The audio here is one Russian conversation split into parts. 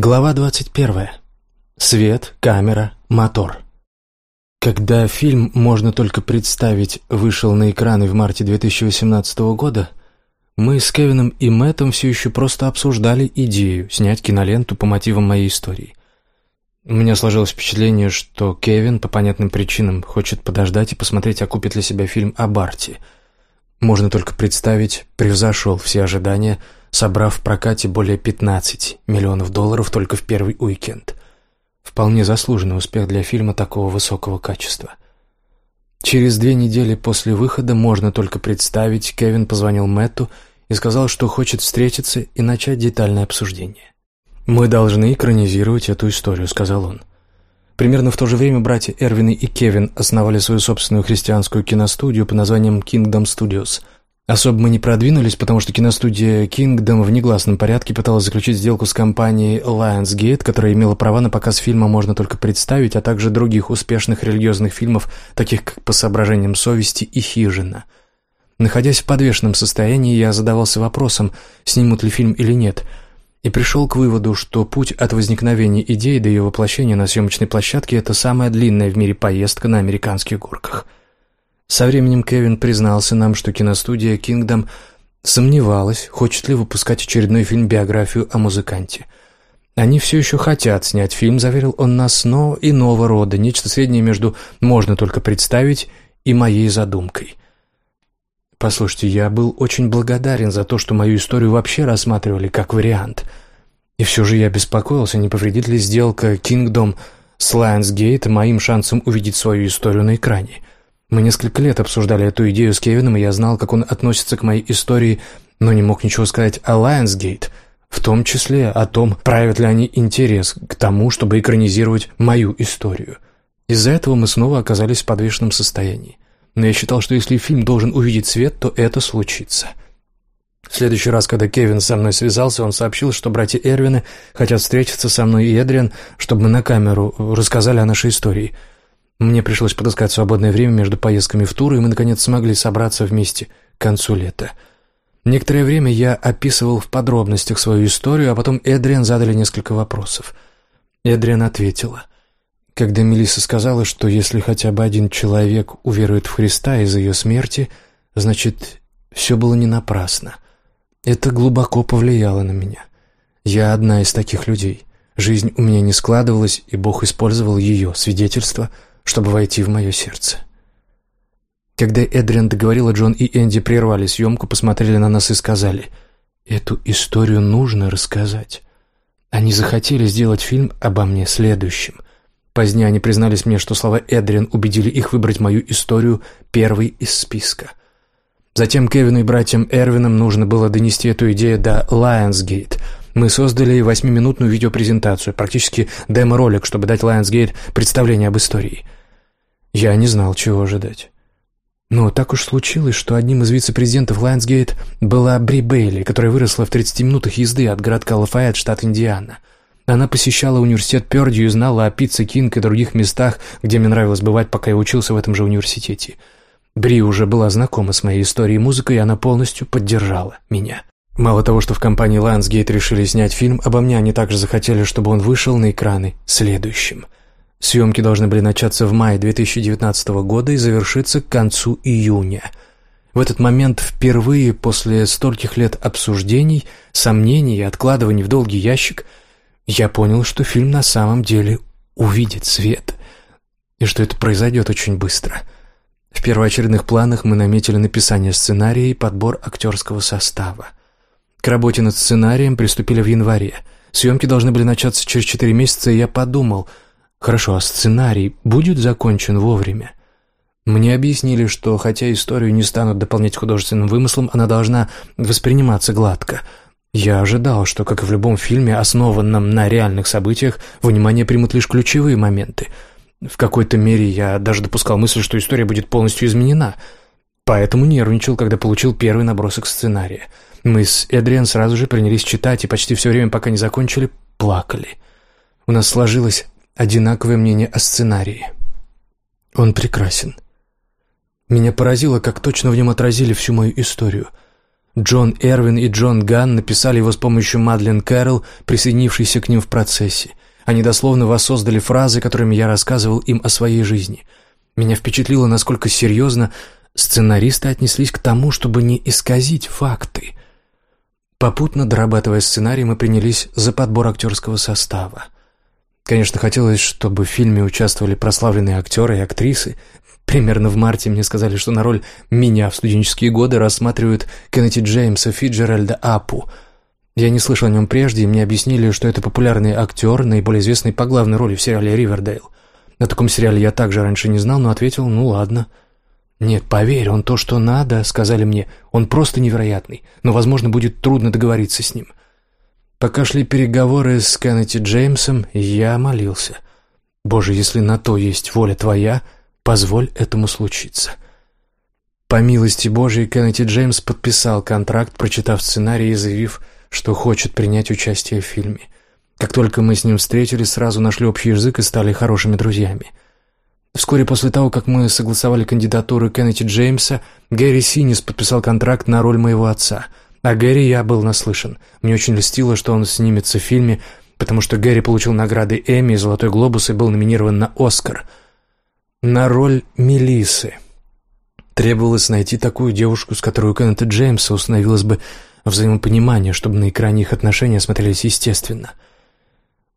Глава 21. Свет, камера, мотор. Когда фильм «Можно только представить» вышел на экраны в марте 2018 года, мы с Кевином и Мэттом все еще просто обсуждали идею снять киноленту по мотивам моей истории. У меня сложилось впечатление, что Кевин по понятным причинам хочет подождать и посмотреть, окупит ли себя фильм о Барти. «Можно только представить» превзошел все ожидания, собрав в прокате более 15 миллионов долларов только в первый уикенд. Вполне заслуженный успех для фильма такого высокого качества. Через две недели после выхода «Можно только представить» Кевин позвонил Мэтту и сказал, что хочет встретиться и начать детальное обсуждение. «Мы должны экранизировать эту историю», — сказал он. Примерно в то же время братья Эрвин и Кевин основали свою собственную христианскую киностудию под названием Kingdom Studios — Особо мы не продвинулись, потому что киностудия Kingdom в негласном порядке пыталась заключить сделку с компанией Lionsgate, которая имела права на показ фильма «Можно только представить», а также других успешных религиозных фильмов, таких как «По соображениям совести» и «Хижина». Находясь в подвешенном состоянии, я задавался вопросом, снимут ли фильм или нет, и пришел к выводу, что путь от возникновения идеи до ее воплощения на съемочной площадке – это самая длинная в мире поездка на американских горках – со временем Кевин признался нам, что киностудия Kingdom сомневалась, хочет ли выпускать очередной фильм-биографию о музыканте. Они все еще хотят снять фильм, заверил он нас, но иного рода, нечто среднее между «можно только представить» и моей задумкой. Послушайте, я был очень благодарен за то, что мою историю вообще рассматривали как вариант. И все же я беспокоился, не повредит ли сделка Kingdom с Lionsgate моим шансом увидеть свою историю на экране. Мы несколько лет обсуждали эту идею с Кевином, и я знал, как он относится к моей истории, но не мог ничего сказать о Lionsgate, в том числе о том, проявят ли они интерес к тому, чтобы экранизировать мою историю. Из-за этого мы снова оказались в подвешенном состоянии. Но я считал, что если фильм должен увидеть свет, то это случится. В следующий раз, когда Кевин со мной связался, он сообщил, что братья Эрвины хотят встретиться со мной и Эдриан, чтобы мы на камеру рассказали о нашей истории – мне пришлось подыскать свободное время между поездками в тур, и мы, наконец, смогли собраться вместе к концу лета. Некоторое время я описывал в подробностях свою историю, а потом Эдриан задали несколько вопросов. Эдриан ответила. Когда Мелисса сказала, что если хотя бы один человек уверует в Христа из-за ее смерти, значит, все было не напрасно. Это глубоко повлияло на меня. Я одна из таких людей. Жизнь у меня не складывалась, и Бог использовал ее свидетельство — чтобы войти в мое сердце. Когда Эдриан договорила, Джон и Энди прервали съемку, посмотрели на нас и сказали, «Эту историю нужно рассказать». Они захотели сделать фильм обо мне следующим. Позднее они признались мне, что слова Эдриан убедили их выбрать мою историю первой из списка. Затем Кевину и братьям Эрвинам нужно было донести эту идею до Lionsgate — мы создали восьмиминутную видеопрезентацию, практически демо-ролик, чтобы дать Lionsgate представление об истории. Я не знал, чего ожидать. Но так уж случилось, что одним из вице-президентов Lionsgate была Бри Бейли, которая выросла в 30 минутах езды от городка Лафайет, штат Индиана. Она посещала университет Пердью и знала о Пицце Кинг и других местах, где мне нравилось бывать, пока я учился в этом же университете. Бри уже была знакома с моей историей музыкой, и она полностью поддержала меня. Мало того, что в компании Lionsgate решили снять фильм, обо мне они также захотели, чтобы он вышел на экраны следующим – Съемки должны были начаться в мае 2019 года и завершиться к концу июня. В этот момент впервые после стольких лет обсуждений, сомнений и откладываний в долгий ящик я понял, что фильм на самом деле увидит свет, и что это произойдет очень быстро. В первоочередных планах мы наметили написание сценария и подбор актерского состава. К работе над сценарием приступили в январе. Съемки должны были начаться через четыре месяца, и я подумал – Хорошо, а сценарий будет закончен вовремя? Мне объяснили, что хотя историю не станут дополнять художественным вымыслом, она должна восприниматься гладко. Я ожидал, что, как и в любом фильме, основанном на реальных событиях, внимание примут лишь ключевые моменты. В какой-то мере я даже допускал мысль, что история будет полностью изменена. Поэтому нервничал, когда получил первый набросок сценария. Мы с Эдриан сразу же принялись читать, и почти все время, пока не закончили, плакали. У нас сложилось одинаковое мнение о сценарии. Он прекрасен. Меня поразило, как точно в нем отразили всю мою историю. Джон Эрвин и Джон Ганн написали его с помощью Мадлен Кэрролл, присоединившейся к ним в процессе. Они дословно воссоздали фразы, которыми я рассказывал им о своей жизни. Меня впечатлило, насколько серьезно сценаристы отнеслись к тому, чтобы не исказить факты. Попутно, дорабатывая сценарий, мы принялись за подбор актерского состава. Конечно, хотелось, чтобы в фильме участвовали прославленные актеры и актрисы. Примерно в марте мне сказали, что на роль меня в студенческие годы рассматривают Кеннети Джеймса Фиджеральда Апу. Я не слышал о нем прежде, и мне объяснили, что это популярный актер, наиболее известный по главной роли в сериале «Ривердейл». О таком сериале я также раньше не знал, но ответил «ну ладно». «Нет, поверь, он то, что надо», — сказали мне. «Он просто невероятный, но, возможно, будет трудно договориться с ним». Пока шли переговоры с Кеннети Джеймсом, я молился. «Боже, если на то есть воля Твоя, позволь этому случиться». По милости Божией, Кеннети Джеймс подписал контракт, прочитав сценарий и заявив, что хочет принять участие в фильме. Как только мы с ним встретились, сразу нашли общий язык и стали хорошими друзьями — Вскоре после того, как мы согласовали кандидатуру Кеннети Джеймса, Гэри Синис подписал контракт на роль моего отца. А Гэри я был наслышан. Мне очень льстило, что он снимется в фильме, потому что Гэри получил награды Эмми и Золотой глобус и был номинирован на Оскар. На роль Мелисы. Требовалось найти такую девушку, с которой у Кеннета Джеймса установилось бы взаимопонимание, чтобы на экране их отношения смотрелись естественно.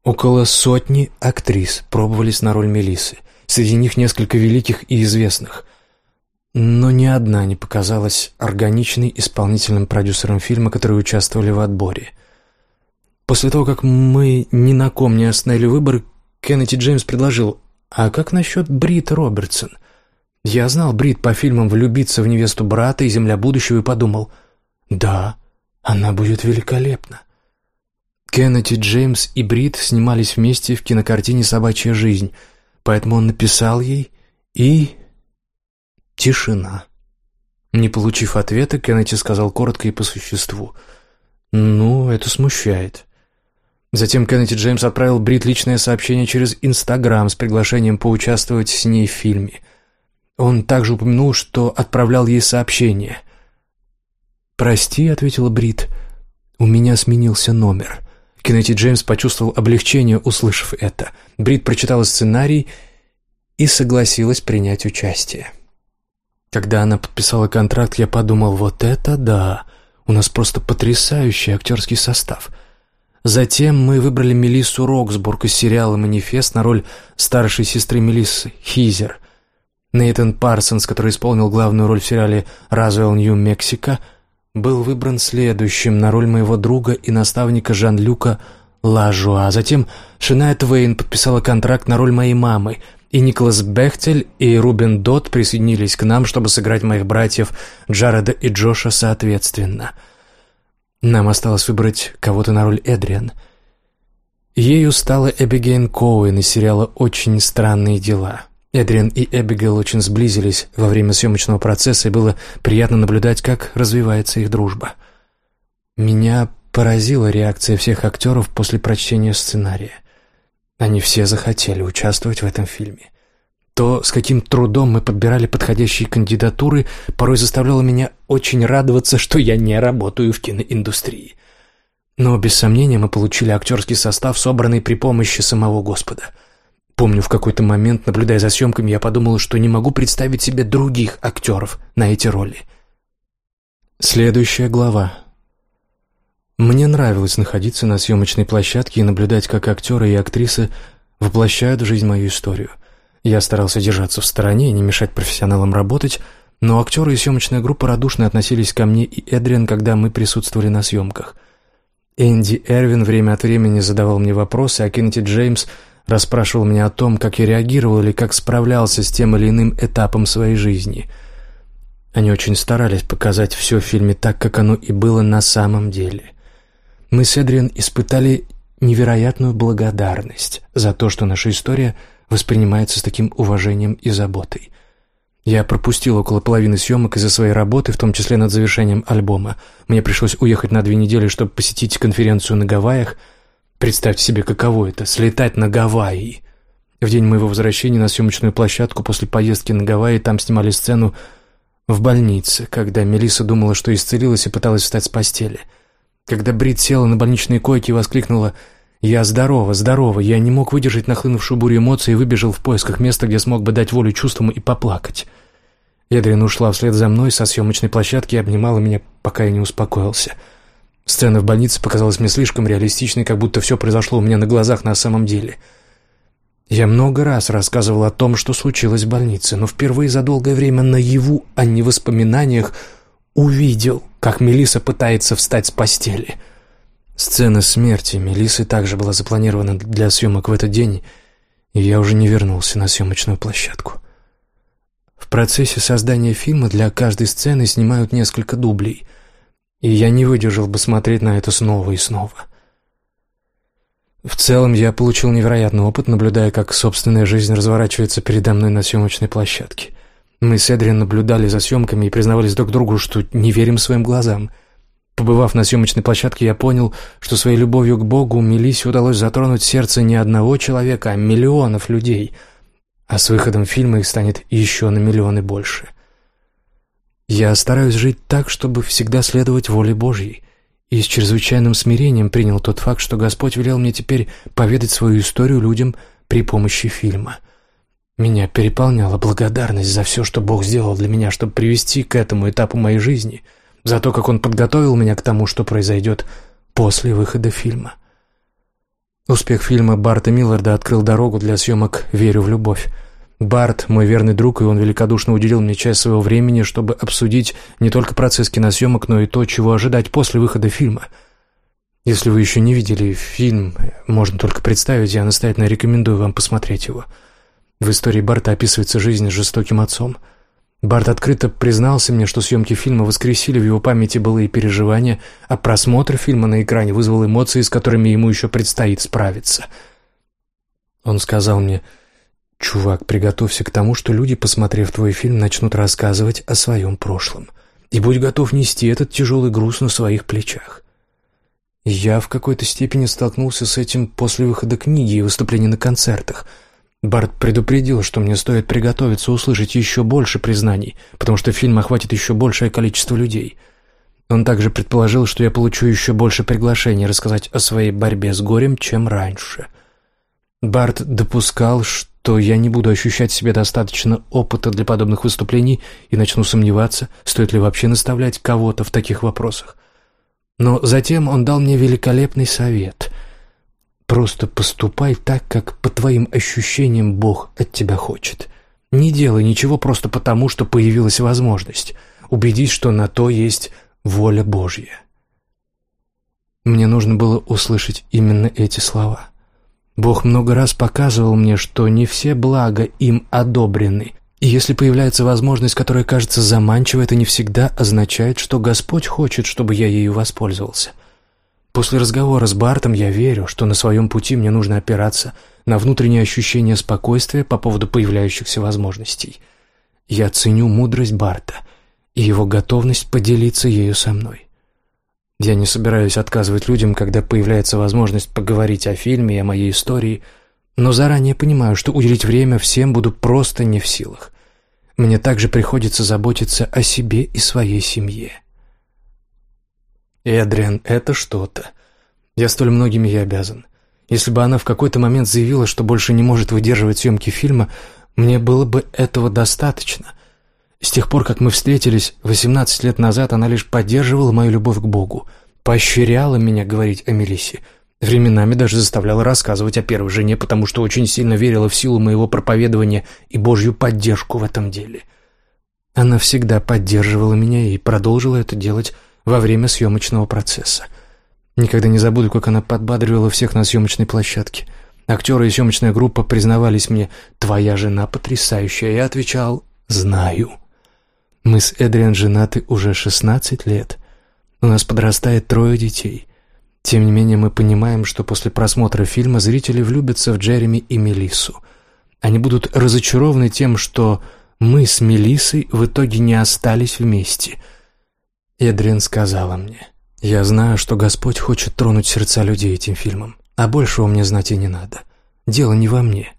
Около сотни актрис пробовались на роль Мелисы — Среди них несколько великих и известных. Но ни одна не показалась органичной исполнительным продюсером фильма, которые участвовали в отборе. После того, как мы ни на ком не остановили выбор, Кеннети Джеймс предложил, «А как насчет Брит Робертсон?» Я знал Брит по фильмам «Влюбиться в невесту брата» и «Земля будущего» и подумал, «Да, она будет великолепна». Кеннети Джеймс и Брит снимались вместе в кинокартине «Собачья жизнь», Поэтому он написал ей, и... Тишина. Не получив ответа, Кеннети сказал коротко и по существу. «Ну, это смущает». Затем Кеннети Джеймс отправил Брит личное сообщение через Инстаграм с приглашением поучаствовать с ней в фильме. Он также упомянул, что отправлял ей сообщение. «Прости», — ответила Брит, — «у меня сменился номер». Кеннети Джеймс почувствовал облегчение, услышав это. Брит прочитала сценарий и согласилась принять участие. Когда она подписала контракт, я подумал, вот это да, у нас просто потрясающий актерский состав. Затем мы выбрали Мелиссу Роксбург из сериала «Манифест» на роль старшей сестры Мелиссы, Хизер. Нейтан Парсонс, который исполнил главную роль в сериале «Развел Нью-Мексико», был выбран следующим на роль моего друга и наставника Жан-Люка Лажуа. Затем Шиная Твейн подписала контракт на роль моей мамы, и Николас Бехтель и Рубен Дот присоединились к нам, чтобы сыграть моих братьев Джареда и Джоша соответственно. Нам осталось выбрать кого-то на роль Эдриан. Ею стала Эбигейн Коуэн из сериала «Очень странные дела». Эдриан и Эбигейл очень сблизились во время съемочного процесса, и было приятно наблюдать, как развивается их дружба. Меня поразила реакция всех актеров после прочтения сценария. Они все захотели участвовать в этом фильме. То, с каким трудом мы подбирали подходящие кандидатуры, порой заставляло меня очень радоваться, что я не работаю в киноиндустрии. Но, без сомнения, мы получили актерский состав, собранный при помощи самого Господа — Помню, в какой-то момент, наблюдая за съемками, я подумал, что не могу представить себе других актеров на эти роли. Следующая глава. Мне нравилось находиться на съемочной площадке и наблюдать, как актеры и актрисы воплощают в жизнь мою историю. Я старался держаться в стороне и не мешать профессионалам работать, но актеры и съемочная группа радушно относились ко мне и Эдриан, когда мы присутствовали на съемках. Энди Эрвин время от времени задавал мне вопросы, а Кеннети Джеймс – расспрашивал меня о том, как я реагировал или как справлялся с тем или иным этапом своей жизни. Они очень старались показать все в фильме так, как оно и было на самом деле. Мы с Эдриан испытали невероятную благодарность за то, что наша история воспринимается с таким уважением и заботой. Я пропустил около половины съемок из-за своей работы, в том числе над завершением альбома. Мне пришлось уехать на две недели, чтобы посетить конференцию на Гавайях – Представьте себе, каково это — слетать на Гавайи. В день моего возвращения на съемочную площадку после поездки на Гавайи там снимали сцену В больнице, когда Мелисса думала, что исцелилась и пыталась встать с постели. Когда Брит села на больничной койке и воскликнула «Я здорова, здорова!» Я не мог выдержать нахлынувшую бурю эмоций и выбежал в поисках места, где смог бы дать волю чувствам и поплакать. Эдрин ушла вслед за мной со съемочной площадки и обнимала меня, пока я не успокоился. Сцена в больнице показалась мне слишком реалистичной, как будто все произошло у меня на глазах на самом деле — я много раз рассказывал о том, что случилось в больнице, но впервые за долгое время наяву, а не в воспоминаниях, увидел, как Мелиса пытается встать с постели. Сцена смерти Мелисы также была запланирована для съемок в этот день, и я уже не вернулся на съемочную площадку. В процессе создания фильма для каждой сцены снимают несколько дублей, и я не выдержал бы смотреть на это снова и снова. В целом, я получил невероятный опыт, наблюдая, как собственная жизнь разворачивается передо мной на съемочной площадке. Мы с Эдриан наблюдали за съемками и признавались друг другу, что не верим своим глазам. Побывав на съемочной площадке, я понял, что своей любовью к Богу Мелисе удалось затронуть сердце не одного человека, а миллионов людей. А с выходом фильма их станет еще на миллионы больше. Я стараюсь жить так, чтобы всегда следовать воле Божьей — и с чрезвычайным смирением принял тот факт, что Господь велел мне теперь поведать свою историю людям при помощи фильма. Меня переполняла благодарность за все, что Бог сделал для меня, чтобы привести к этому этапу моей жизни, за то, как Он подготовил меня к тому, что произойдет после выхода фильма. Успех фильма Барта Милларда открыл дорогу для съемок «Верю в любовь». Барт, мой верный друг, и он великодушно уделил мне часть своего времени, чтобы обсудить не только процесс киносъемок, но и то, чего ожидать после выхода фильма. Если вы еще не видели фильм, можно только представить, я настоятельно рекомендую вам посмотреть его. В истории Барта описывается жизнь с жестоким отцом. Барт открыто признался мне, что съемки фильма воскресили в его памяти былые переживания, а просмотр фильма на экране вызвал эмоции, с которыми ему еще предстоит справиться. Он сказал мне... «Чувак, приготовься к тому, что люди, посмотрев твой фильм, начнут рассказывать о своем прошлом. И будь готов нести этот тяжелый груз на своих плечах». Я в какой-то степени столкнулся с этим после выхода книги и выступлений на концертах. Барт предупредил, что мне стоит приготовиться услышать еще больше признаний, потому что фильм охватит еще большее количество людей. Он также предположил, что я получу еще больше приглашений рассказать о своей борьбе с горем, чем раньше. Барт допускал, что то я не буду ощущать в себе достаточно опыта для подобных выступлений и начну сомневаться, стоит ли вообще наставлять кого-то в таких вопросах. Но затем он дал мне великолепный совет. Просто поступай так, как по твоим ощущениям Бог от тебя хочет. Не делай ничего просто потому, что появилась возможность. Убедись, что на то есть воля Божья. Мне нужно было услышать именно эти слова. Бог много раз показывал мне, что не все блага им одобрены. И если появляется возможность, которая кажется заманчивой, это не всегда означает, что Господь хочет, чтобы я ею воспользовался. После разговора с Бартом я верю, что на своем пути мне нужно опираться на внутреннее ощущение спокойствия по поводу появляющихся возможностей. Я ценю мудрость Барта и его готовность поделиться ею со мной. Я не собираюсь отказывать людям, когда появляется возможность поговорить о фильме и о моей истории, но заранее понимаю, что уделить время всем буду просто не в силах. Мне также приходится заботиться о себе и своей семье. Эдриан — это что-то. Я столь многим ей обязан. Если бы она в какой-то момент заявила, что больше не может выдерживать съемки фильма, мне было бы этого достаточно — с тех пор, как мы встретились 18 лет назад, она лишь поддерживала мою любовь к Богу, поощряла меня говорить о Мелиссе, временами даже заставляла рассказывать о первой жене, потому что очень сильно верила в силу моего проповедования и Божью поддержку в этом деле. Она всегда поддерживала меня и продолжила это делать во время съемочного процесса. Никогда не забуду, как она подбадривала всех на съемочной площадке. Актеры и съемочная группа признавались мне «Твоя жена потрясающая». Я отвечал «Знаю». Мы с Эдриан женаты уже 16 лет. У нас подрастает трое детей. Тем не менее, мы понимаем, что после просмотра фильма зрители влюбятся в Джереми и Мелиссу. Они будут разочарованы тем, что мы с Мелиссой в итоге не остались вместе. Эдриан сказала мне, «Я знаю, что Господь хочет тронуть сердца людей этим фильмом, а большего мне знать и не надо. Дело не во мне».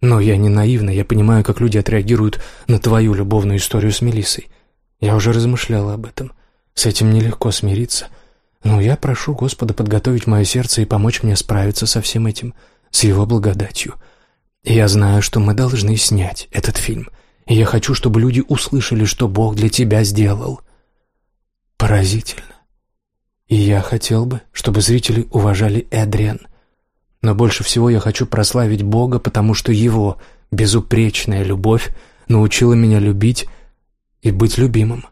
Но я не наивна, я понимаю, как люди отреагируют на твою любовную историю с Мелиссой. Я уже размышляла об этом. С этим нелегко смириться. Но я прошу Господа подготовить мое сердце и помочь мне справиться со всем этим, с Его благодатью. Я знаю, что мы должны снять этот фильм. Я хочу, чтобы люди услышали, что Бог для тебя сделал. Поразительно. И я хотел бы, чтобы зрители уважали Эдриан. Но больше всего я хочу прославить Бога, потому что Его безупречная любовь научила меня любить и быть любимым.